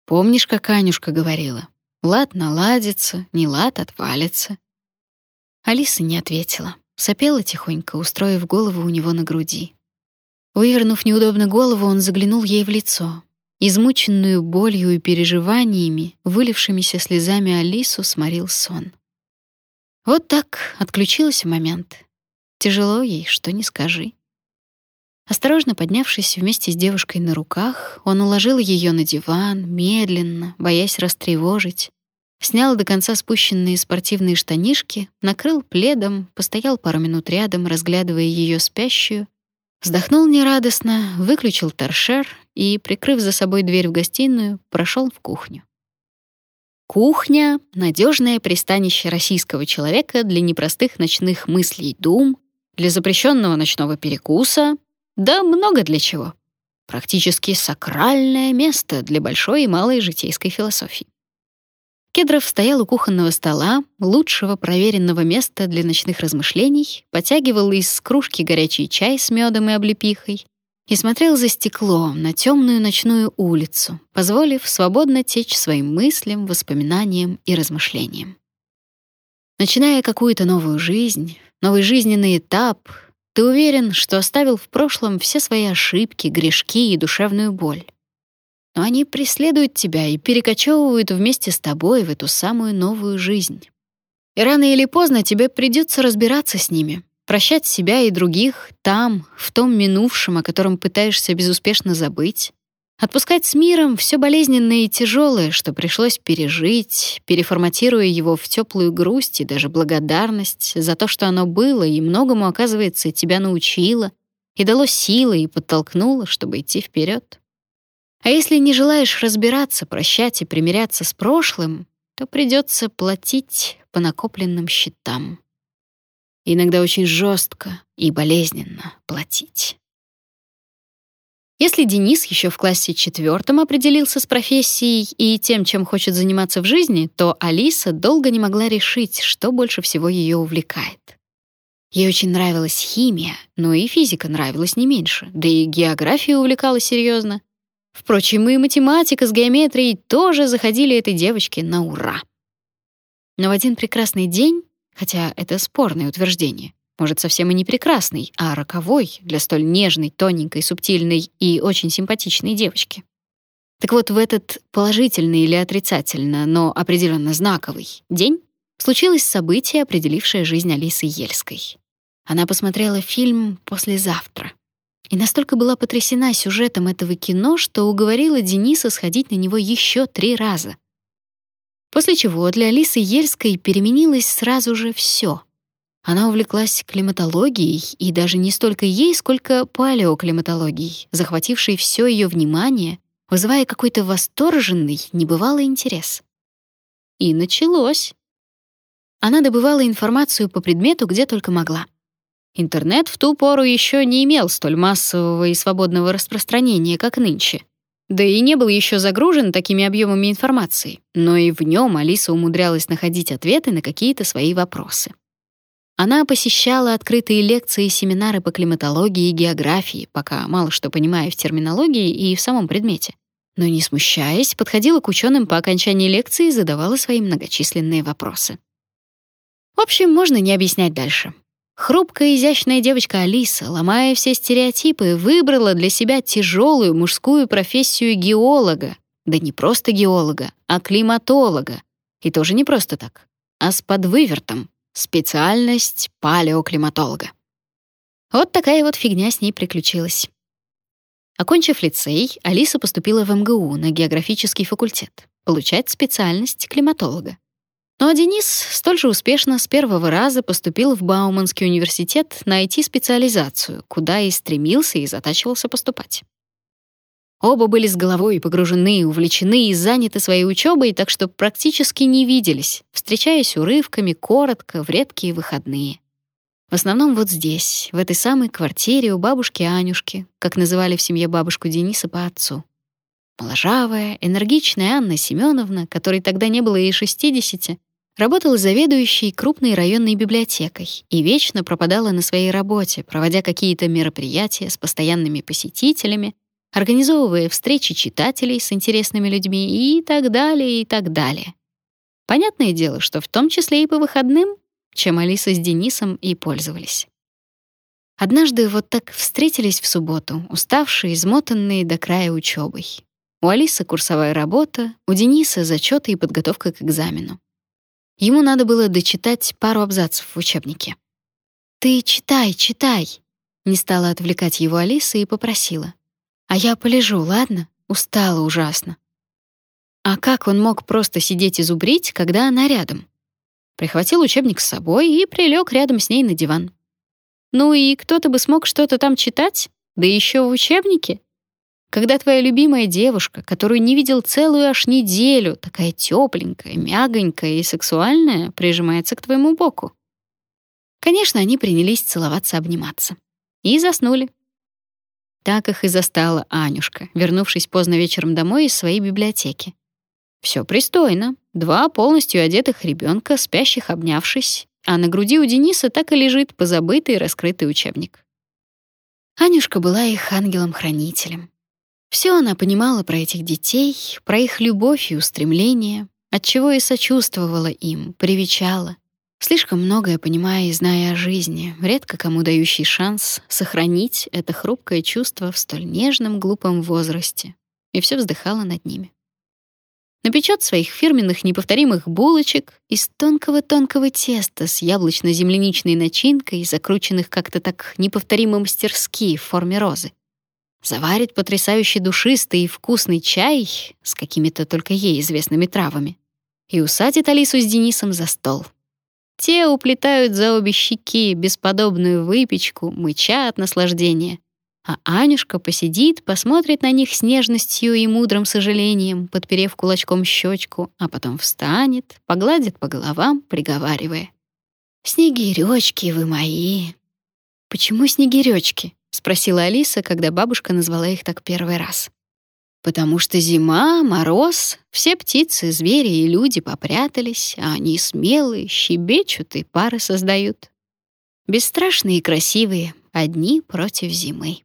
«Помнишь, как Анюшка говорила? Лад наладится, не лад отвалится». Алиса не ответила, сопела тихонько, устроив голову у него на груди. Вывернув неудобно голову, он заглянул ей в лицо. Измученную болью и переживаниями, вылившимися слезами Алису сморил сон. Вот так отключилась в момент. Тяжело ей, что не скажи. Осторожно поднявшись вместе с девушкой на руках, он уложил ее на диван, медленно, боясь растревожить, снял до конца спущенные спортивные штанишки, накрыл пледом, постоял пару минут рядом, разглядывая ее спящую, вздохнул нерадостно, выключил торшер и, прикрыв за собой дверь в гостиную, прошел в кухню. Кухня — надежное пристанище российского человека для непростых ночных мыслей и дум, для запрещенного ночного перекуса, да много для чего. Практически сакральное место для большой и малой житейской философии. Кедров стоял у кухонного стола, лучшего проверенного места для ночных размышлений, потягивал из кружки горячий чай с медом и облепихой и смотрел за стекло на темную ночную улицу, позволив свободно течь своим мыслям, воспоминаниям и размышлениям. Начиная какую-то новую жизнь, новый жизненный этап, ты уверен, что оставил в прошлом все свои ошибки, грешки и душевную боль. Но они преследуют тебя и перекочевывают вместе с тобой в эту самую новую жизнь. И рано или поздно тебе придется разбираться с ними, прощать себя и других там, в том минувшем, о котором пытаешься безуспешно забыть, Отпускать с миром все болезненное и тяжелое, что пришлось пережить, переформатируя его в теплую грусть и даже благодарность за то, что оно было и многому, оказывается, тебя научило и дало силы и подтолкнуло, чтобы идти вперед. А если не желаешь разбираться, прощать и примиряться с прошлым, то придется платить по накопленным счетам. Иногда очень жестко и болезненно платить. Если Денис еще в классе четвертом определился с профессией и тем, чем хочет заниматься в жизни, то Алиса долго не могла решить, что больше всего ее увлекает. Ей очень нравилась химия, но и физика нравилась не меньше, да и география увлекала серьезно. Впрочем, и математика с геометрией тоже заходили этой девочке на ура. Но в один прекрасный день, хотя это спорное утверждение, может, совсем и не прекрасный, а роковой для столь нежной, тоненькой, субтильной и очень симпатичной девочки. Так вот, в этот положительный или отрицательно, но определенно знаковый день случилось событие, определившее жизнь Алисы Ельской. Она посмотрела фильм «Послезавтра» и настолько была потрясена сюжетом этого кино, что уговорила Дениса сходить на него еще три раза. После чего для Алисы Ельской переменилось сразу же все — она увлеклась климатологией, и даже не столько ей, сколько палеоклиматологией, захватившей все ее внимание, вызывая какой-то восторженный, небывалый интерес. И началось. Она добывала информацию по предмету где только могла. Интернет в ту пору еще не имел столь массового и свободного распространения, как нынче. Да и не был еще загружен такими объемами информации, но и в нем Алиса умудрялась находить ответы на какие-то свои вопросы. Она посещала открытые лекции и семинары по климатологии и географии, пока мало что понимая в терминологии и в самом предмете. Но не смущаясь, подходила к ученым по окончании лекции и задавала свои многочисленные вопросы. В общем, можно не объяснять дальше. Хрупкая, изящная девочка Алиса, ломая все стереотипы, выбрала для себя тяжелую мужскую профессию геолога. Да не просто геолога, а климатолога. И тоже не просто так, а с подвывертом. Специальность палеоклиматолога. Вот такая вот фигня с ней приключилась. Окончив лицей, Алиса поступила в МГУ на географический факультет, получать специальность климатолога. Ну а Денис столь же успешно с первого раза поступил в Бауманский университет на IT-специализацию, куда и стремился и затачивался поступать. Оба были с головой погружены, увлечены и заняты своей учебой, так что практически не виделись, встречаясь урывками, коротко, в редкие выходные. В основном вот здесь, в этой самой квартире у бабушки Анюшки, как называли в семье бабушку Дениса по отцу. Моложавая, энергичная Анна Семеновна, которой тогда не было и 60, работала заведующей крупной районной библиотекой и вечно пропадала на своей работе, проводя какие-то мероприятия с постоянными посетителями, организовывая встречи читателей с интересными людьми и так далее, и так далее. Понятное дело, что в том числе и по выходным, чем Алиса с Денисом и пользовались. Однажды вот так встретились в субботу, уставшие, измотанные до края учебой. У Алисы курсовая работа, у Дениса зачеты и подготовка к экзамену. Ему надо было дочитать пару абзацев в учебнике. «Ты читай, читай!» Не стала отвлекать его Алиса и попросила. А я полежу, ладно? Устала ужасно. А как он мог просто сидеть и зубрить, когда она рядом? Прихватил учебник с собой и прилег рядом с ней на диван. Ну и кто-то бы смог что-то там читать, да еще в учебнике. Когда твоя любимая девушка, которую не видел целую аж неделю, такая тепленькая, мягонькая и сексуальная, прижимается к твоему боку. Конечно, они принялись целоваться, обниматься. И заснули. Так их и застала Анюшка, вернувшись поздно вечером домой из своей библиотеки. Все пристойно. Два полностью одетых ребенка, спящих обнявшись, а на груди у Дениса так и лежит позабытый раскрытый учебник. Анюшка была их ангелом-хранителем. Все она понимала про этих детей, про их любовь и устремления, отчего и сочувствовала им, привечала, Слишком многое понимая и зная о жизни, редко кому дающий шанс сохранить это хрупкое чувство в столь нежном, глупом возрасте. И все вздыхала над ними. Напечет своих фирменных неповторимых булочек из тонкого-тонкого теста с яблочно-земляничной начинкой, закрученных как-то так неповторимо мастерски в форме розы. Заварит потрясающе душистый и вкусный чай с какими-то только ей известными травами и усадит Алису с Денисом за стол. Те уплетают за обе щеки бесподобную выпечку, мыча от наслаждения. А Анюшка посидит, посмотрит на них с нежностью и мудрым сожалением, подперев кулачком щечку, а потом встанет, погладит по головам, приговаривая. «Снегирёчки вы мои!» «Почему снегирёчки?» — спросила Алиса, когда бабушка назвала их так первый раз. Потому что зима, мороз, все птицы, звери и люди попрятались, а они смелые, щебечут и пары создают. Бесстрашные и красивые, одни против зимы.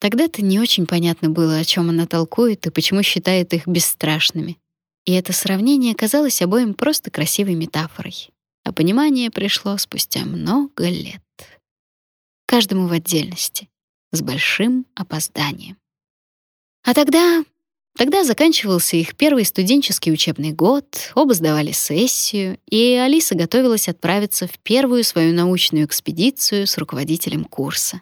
Тогда-то не очень понятно было, о чем она толкует и почему считает их бесстрашными. И это сравнение казалось обоим просто красивой метафорой. А понимание пришло спустя много лет. Каждому в отдельности, с большим опозданием. А тогда... Тогда заканчивался их первый студенческий учебный год, оба сдавали сессию, и Алиса готовилась отправиться в первую свою научную экспедицию с руководителем курса.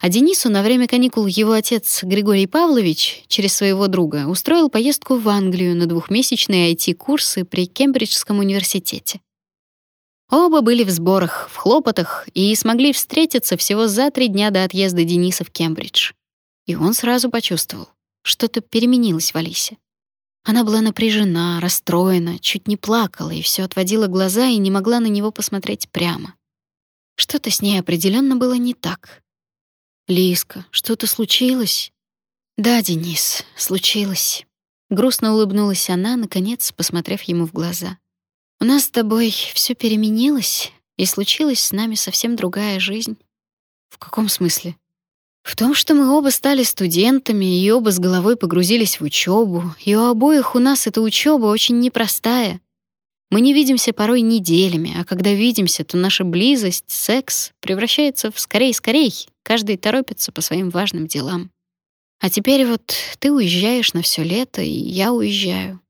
А Денису на время каникул его отец Григорий Павлович через своего друга устроил поездку в Англию на двухмесячные IT-курсы при Кембриджском университете. Оба были в сборах, в хлопотах и смогли встретиться всего за три дня до отъезда Дениса в Кембридж. И он сразу почувствовал. Что-то переменилось в Алисе. Она была напряжена, расстроена, чуть не плакала и все отводила глаза и не могла на него посмотреть прямо. Что-то с ней определенно было не так. «Лиска, что-то случилось?» Да, Денис, случилось. Грустно улыбнулась она, наконец, посмотрев ему в глаза. У нас с тобой все переменилось, и случилась с нами совсем другая жизнь. В каком смысле? В том, что мы оба стали студентами и оба с головой погрузились в учебу, и у обоих у нас эта учеба очень непростая. Мы не видимся порой неделями, а когда видимся, то наша близость, секс превращается в скорей-скорей, каждый торопится по своим важным делам. А теперь вот ты уезжаешь на все лето, и я уезжаю.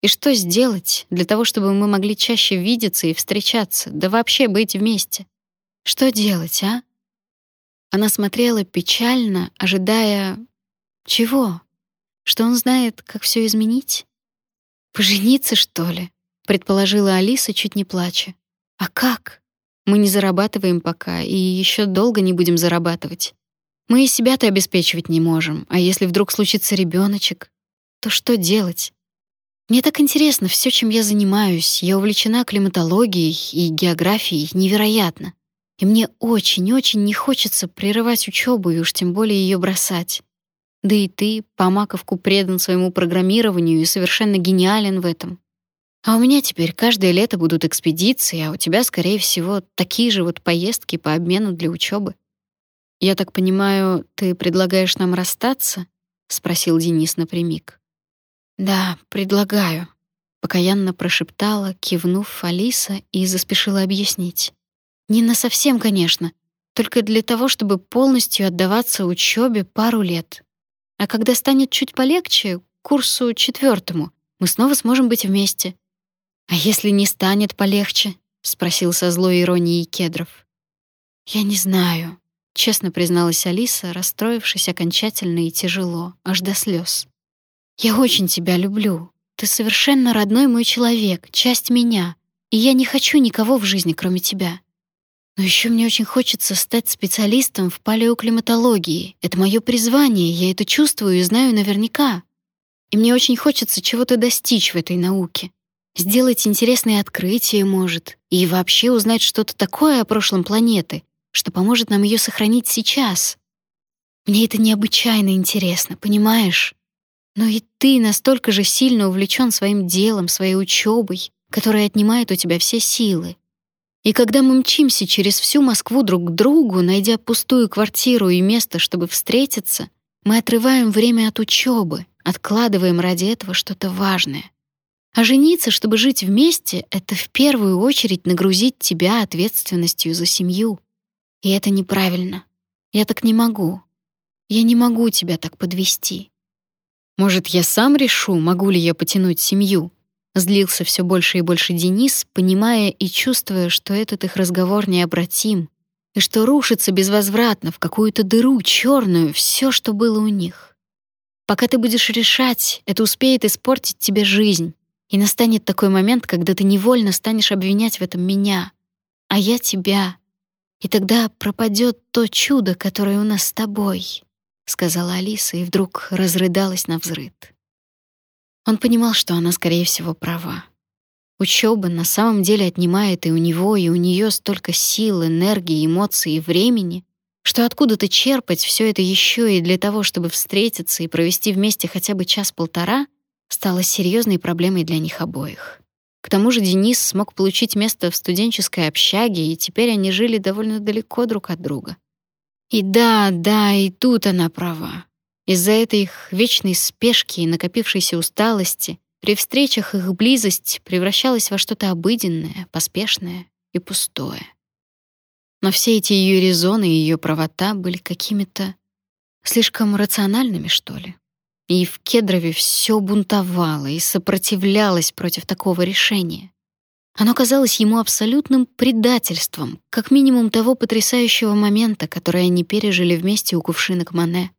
И что сделать для того, чтобы мы могли чаще видеться и встречаться, да вообще быть вместе? Что делать, а? Она смотрела печально, ожидая... Чего? Что он знает, как все изменить? Пожениться, что ли? Предположила Алиса, чуть не плача. А как? Мы не зарабатываем пока и еще долго не будем зарабатывать. Мы и себя-то обеспечивать не можем, а если вдруг случится ребеночек, то что делать? Мне так интересно все, чем я занимаюсь. Я увлечена климатологией и географией невероятно. И мне очень-очень не хочется прерывать учебу и уж тем более ее бросать. Да и ты по маковку предан своему программированию и совершенно гениален в этом. А у меня теперь каждое лето будут экспедиции, а у тебя, скорее всего, такие же вот поездки по обмену для учебы. Я так понимаю, ты предлагаешь нам расстаться? спросил Денис напрямик. Да, предлагаю, покаянно прошептала, кивнув Алиса и заспешила объяснить. Не на совсем, конечно, только для того, чтобы полностью отдаваться учебе пару лет. А когда станет чуть полегче, курсу четвертому, мы снова сможем быть вместе. А если не станет полегче? спросил со злой иронией Кедров. Я не знаю, честно призналась Алиса, расстроившись окончательно и тяжело, аж до слез. Я очень тебя люблю. Ты совершенно родной мой человек, часть меня, и я не хочу никого в жизни, кроме тебя. Но еще мне очень хочется стать специалистом в палеоклиматологии. Это мое призвание, я это чувствую и знаю наверняка. И мне очень хочется чего-то достичь в этой науке. Сделать интересные открытия, может, и вообще узнать что-то такое о прошлом планеты, что поможет нам ее сохранить сейчас. Мне это необычайно интересно, понимаешь? Но и ты настолько же сильно увлечен своим делом, своей учебой, которая отнимает у тебя все силы. И когда мы мчимся через всю Москву друг к другу, найдя пустую квартиру и место, чтобы встретиться, мы отрываем время от учебы, откладываем ради этого что-то важное. А жениться, чтобы жить вместе, это в первую очередь нагрузить тебя ответственностью за семью. И это неправильно. Я так не могу. Я не могу тебя так подвести. Может, я сам решу, могу ли я потянуть семью, Злился все больше и больше Денис, понимая и чувствуя, что этот их разговор необратим, и что рушится безвозвратно в какую-то дыру черную все, что было у них. Пока ты будешь решать, это успеет испортить тебе жизнь, и настанет такой момент, когда ты невольно станешь обвинять в этом меня, а я тебя. И тогда пропадет то чудо, которое у нас с тобой, сказала Алиса и вдруг разрыдалась на взрыд. Он понимал, что она, скорее всего, права. Учёба на самом деле отнимает и у него, и у неё столько сил, энергии, эмоций и времени, что откуда-то черпать всё это ещё и для того, чтобы встретиться и провести вместе хотя бы час-полтора, стало серьёзной проблемой для них обоих. К тому же Денис смог получить место в студенческой общаге, и теперь они жили довольно далеко друг от друга. И да, да, и тут она права. Из-за этой их вечной спешки и накопившейся усталости при встречах их близость превращалась во что-то обыденное, поспешное и пустое. Но все эти ее резоны и ее правота были какими-то слишком рациональными, что ли. И в Кедрове все бунтовало и сопротивлялось против такого решения. Оно казалось ему абсолютным предательством, как минимум того потрясающего момента, который они пережили вместе у кувшинок Мане.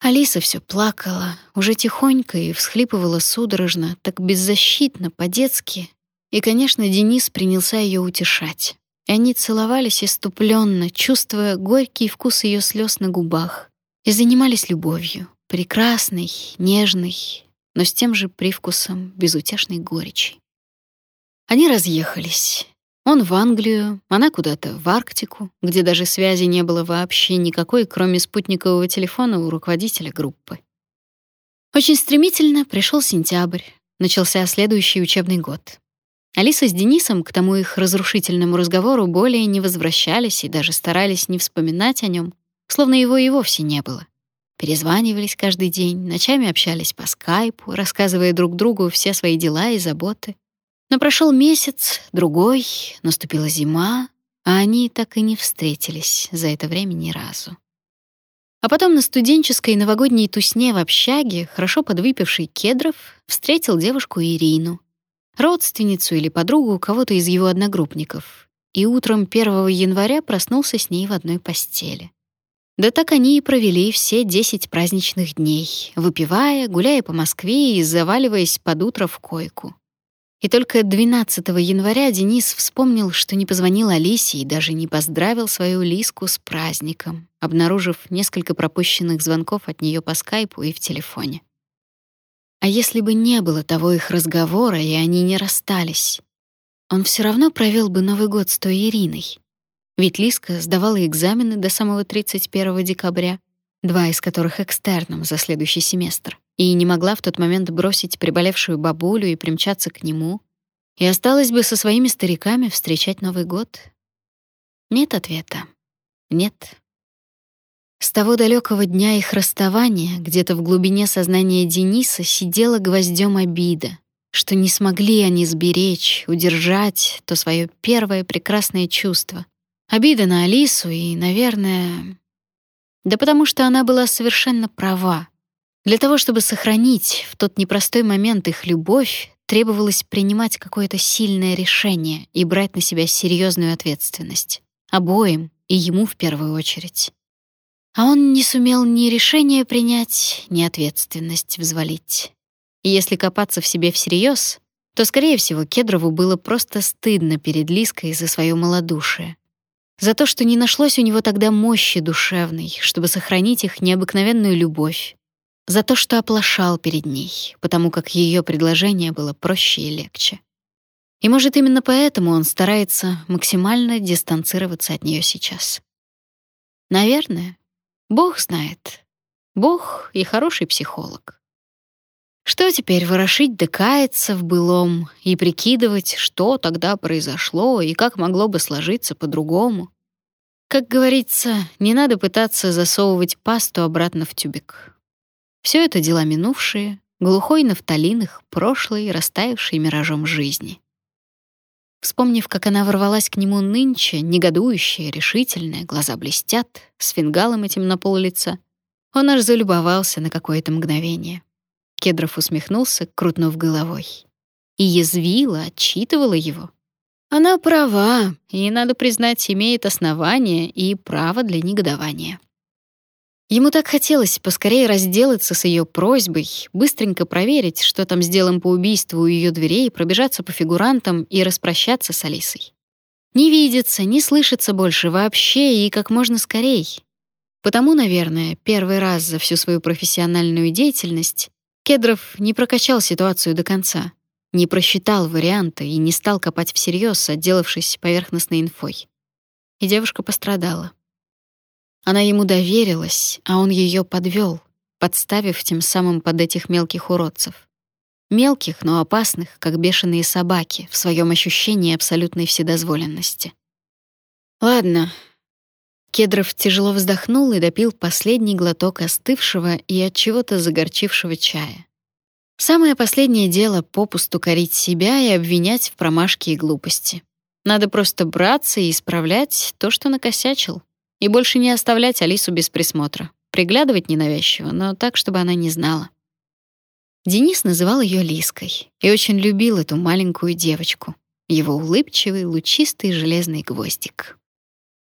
Алиса все плакала, уже тихонько и всхлипывала судорожно, так беззащитно, по-детски. И, конечно, Денис принялся ее утешать. И они целовались иступленно, чувствуя горький вкус ее слез на губах, и занимались любовью, прекрасной, нежной, но с тем же привкусом безутешной горечи. Они разъехались. Он в Англию, она куда-то в Арктику, где даже связи не было вообще никакой, кроме спутникового телефона у руководителя группы. Очень стремительно пришел сентябрь, начался следующий учебный год. Алиса с Денисом к тому их разрушительному разговору более не возвращались и даже старались не вспоминать о нем, словно его и вовсе не было. Перезванивались каждый день, ночами общались по скайпу, рассказывая друг другу все свои дела и заботы. Но прошел месяц, другой, наступила зима, а они так и не встретились за это время ни разу. А потом на студенческой новогодней тусне в общаге хорошо подвыпивший Кедров встретил девушку Ирину, родственницу или подругу кого-то из его одногруппников, и утром 1 января проснулся с ней в одной постели. Да так они и провели все 10 праздничных дней, выпивая, гуляя по Москве и заваливаясь под утро в койку. И только 12 января Денис вспомнил, что не позвонил Алисе и даже не поздравил свою Лиску с праздником, обнаружив несколько пропущенных звонков от нее по скайпу и в телефоне. А если бы не было того их разговора, и они не расстались, он все равно провел бы Новый год с той Ириной. Ведь Лиска сдавала экзамены до самого 31 декабря, два из которых экстерном за следующий семестр и не могла в тот момент бросить приболевшую бабулю и примчаться к нему, и осталась бы со своими стариками встречать Новый год? Нет ответа. Нет. С того далекого дня их расставания где-то в глубине сознания Дениса сидела гвоздем обида, что не смогли они сберечь, удержать то свое первое прекрасное чувство. Обида на Алису и, наверное... Да потому что она была совершенно права. Для того, чтобы сохранить в тот непростой момент их любовь, требовалось принимать какое-то сильное решение и брать на себя серьезную ответственность. Обоим, и ему в первую очередь. А он не сумел ни решение принять, ни ответственность взвалить. И если копаться в себе всерьез, то, скорее всего, Кедрову было просто стыдно перед Лиской за свое малодушие. За то, что не нашлось у него тогда мощи душевной, чтобы сохранить их необыкновенную любовь, за то, что оплошал перед ней, потому как ее предложение было проще и легче. И, может, именно поэтому он старается максимально дистанцироваться от нее сейчас. Наверное. Бог знает. Бог и хороший психолог. Что теперь ворошить да каяться в былом и прикидывать, что тогда произошло и как могло бы сложиться по-другому? Как говорится, не надо пытаться засовывать пасту обратно в тюбик. Все это дела минувшие, глухой нафталин их прошлой, растаявшей миражом жизни. Вспомнив, как она ворвалась к нему нынче, негодующая, решительная, глаза блестят, с фингалом этим на пол лица, он аж залюбовался на какое-то мгновение. Кедров усмехнулся, крутнув головой. И язвила, отчитывала его. Она права, и, надо признать, имеет основания и право для негодования. Ему так хотелось поскорее разделаться с ее просьбой, быстренько проверить, что там сделано по убийству у ее дверей, пробежаться по фигурантам и распрощаться с Алисой. Не видеться, не слышаться больше вообще и как можно скорей. Потому, наверное, первый раз за всю свою профессиональную деятельность Кедров не прокачал ситуацию до конца, не просчитал варианты и не стал копать всерьез, отделавшись поверхностной инфой. И девушка пострадала. Она ему доверилась, а он ее подвел, подставив тем самым под этих мелких уродцев. Мелких, но опасных, как бешеные собаки, в своем ощущении абсолютной вседозволенности. Ладно. Кедров тяжело вздохнул и допил последний глоток остывшего и от чего-то загорчившего чая. Самое последнее дело попусту корить себя и обвинять в промашке и глупости. Надо просто браться и исправлять то, что накосячил. И больше не оставлять Алису без присмотра. Приглядывать ненавязчиво, но так, чтобы она не знала. Денис называл ее Лиской и очень любил эту маленькую девочку, его улыбчивый, лучистый железный гвоздик.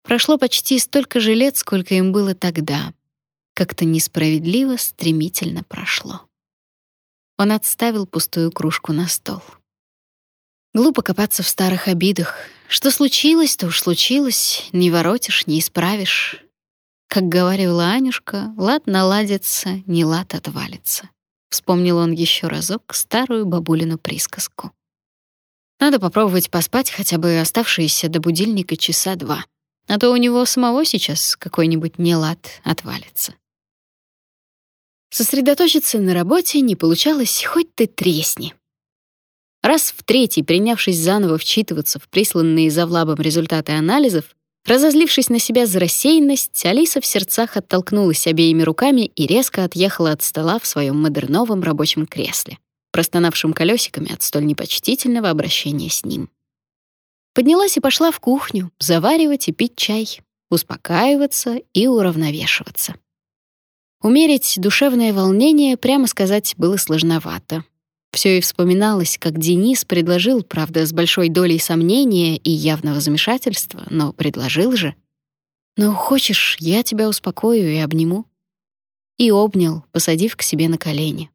Прошло почти столько же лет, сколько им было тогда. Как-то несправедливо, стремительно прошло. Он отставил пустую кружку на стол. Глупо копаться в старых обидах, что случилось, то уж случилось, не воротишь, не исправишь. Как говорила Анюшка, лад наладится, не лад отвалится. Вспомнил он еще разок старую бабулину присказку. Надо попробовать поспать хотя бы оставшиеся до будильника часа два. А то у него самого сейчас какой-нибудь нелад отвалится. Сосредоточиться на работе не получалось, хоть ты тресни. Раз в третий, принявшись заново вчитываться в присланные Завлабом результаты анализов, разозлившись на себя за рассеянность, Алиса в сердцах оттолкнулась обеими руками и резко отъехала от стола в своем модерновом рабочем кресле, простонавшим колесиками от столь непочтительного обращения с ним. Поднялась и пошла в кухню заваривать и пить чай, успокаиваться и уравновешиваться. Умерить душевное волнение, прямо сказать, было сложновато. Все и вспоминалось, как Денис предложил, правда, с большой долей сомнения и явного замешательства, но предложил же. «Ну, хочешь, я тебя успокою и обниму?» И обнял, посадив к себе на колени.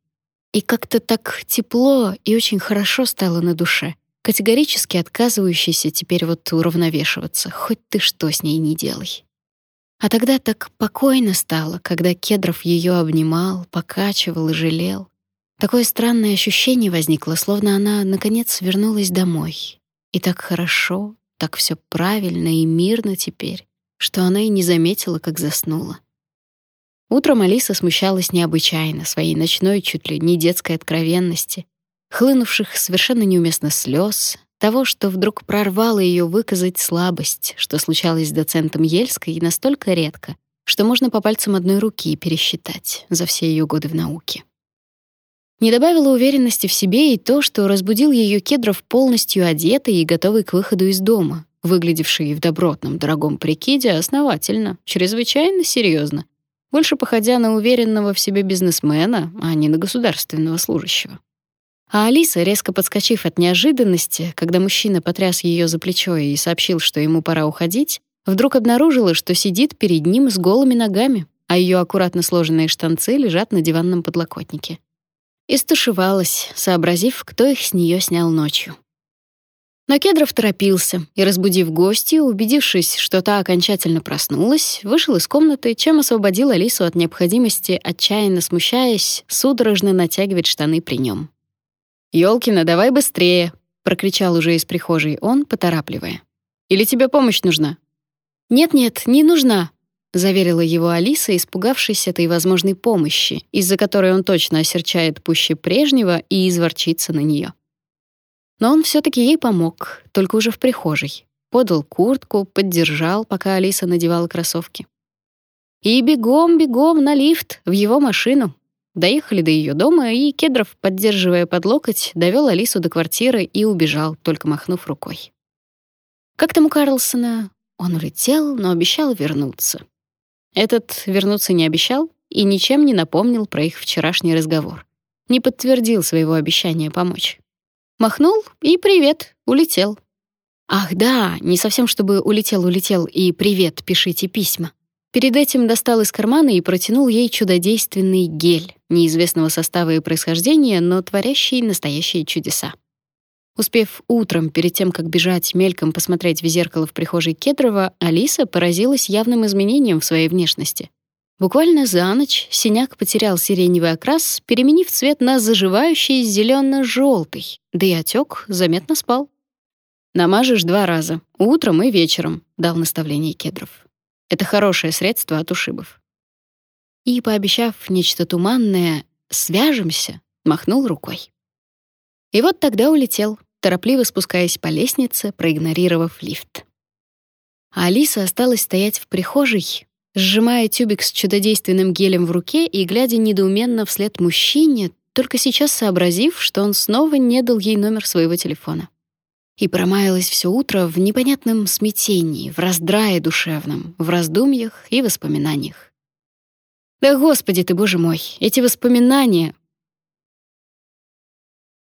И как-то так тепло и очень хорошо стало на душе, категорически отказывающийся теперь вот уравновешиваться, хоть ты что с ней не делай. А тогда так покойно стало, когда Кедров ее обнимал, покачивал и жалел. Такое странное ощущение возникло, словно она наконец вернулась домой. И так хорошо, так все правильно и мирно теперь, что она и не заметила, как заснула. Утром Алиса смущалась необычайно своей ночной, чуть ли не детской откровенности, хлынувших совершенно неуместно слез, того, что вдруг прорвало ее выказать слабость, что случалось с доцентом Ельской настолько редко, что можно по пальцам одной руки пересчитать за все ее годы в науке. Не добавило уверенности в себе и то, что разбудил ее Кедров полностью одетый и готовый к выходу из дома, выглядевший в добротном дорогом прикиде основательно, чрезвычайно серьезно, больше походя на уверенного в себе бизнесмена, а не на государственного служащего. А Алиса, резко подскочив от неожиданности, когда мужчина потряс ее за плечо и сообщил, что ему пора уходить, вдруг обнаружила, что сидит перед ним с голыми ногами, а ее аккуратно сложенные штанцы лежат на диванном подлокотнике и стушевалась, сообразив, кто их с нее снял ночью. Но Кедров торопился и, разбудив гостью, убедившись, что та окончательно проснулась, вышел из комнаты, чем освободил Алису от необходимости, отчаянно смущаясь, судорожно натягивать штаны при нем. «Ёлкина, давай быстрее!» — прокричал уже из прихожей он, поторапливая. «Или тебе помощь нужна?» «Нет-нет, не нужна», заверила его Алиса, испугавшись этой возможной помощи, из-за которой он точно осерчает пуще прежнего и изворчится на нее. Но он все таки ей помог, только уже в прихожей. Подал куртку, поддержал, пока Алиса надевала кроссовки. И бегом-бегом на лифт в его машину. Доехали до ее дома, и Кедров, поддерживая под локоть, довел Алису до квартиры и убежал, только махнув рукой. Как там у Карлсона? Он улетел, но обещал вернуться. Этот вернуться не обещал и ничем не напомнил про их вчерашний разговор. Не подтвердил своего обещания помочь. Махнул и привет, улетел. Ах, да, не совсем чтобы улетел-улетел и привет, пишите письма. Перед этим достал из кармана и протянул ей чудодейственный гель неизвестного состава и происхождения, но творящий настоящие чудеса. Успев утром, перед тем, как бежать мельком посмотреть в зеркало в прихожей Кедрова, Алиса поразилась явным изменением в своей внешности. Буквально за ночь синяк потерял сиреневый окрас, переменив цвет на заживающий зелено желтый да и отек заметно спал. «Намажешь два раза, утром и вечером», — дал наставление Кедров. «Это хорошее средство от ушибов». И, пообещав нечто туманное «свяжемся», махнул рукой. И вот тогда улетел, торопливо спускаясь по лестнице, проигнорировав лифт. А Алиса осталась стоять в прихожей, сжимая тюбик с чудодейственным гелем в руке и глядя недоуменно вслед мужчине, только сейчас сообразив, что он снова не дал ей номер своего телефона. И промаялась все утро в непонятном смятении, в раздрае душевном, в раздумьях и воспоминаниях. Да, господи ты, боже мой, эти воспоминания,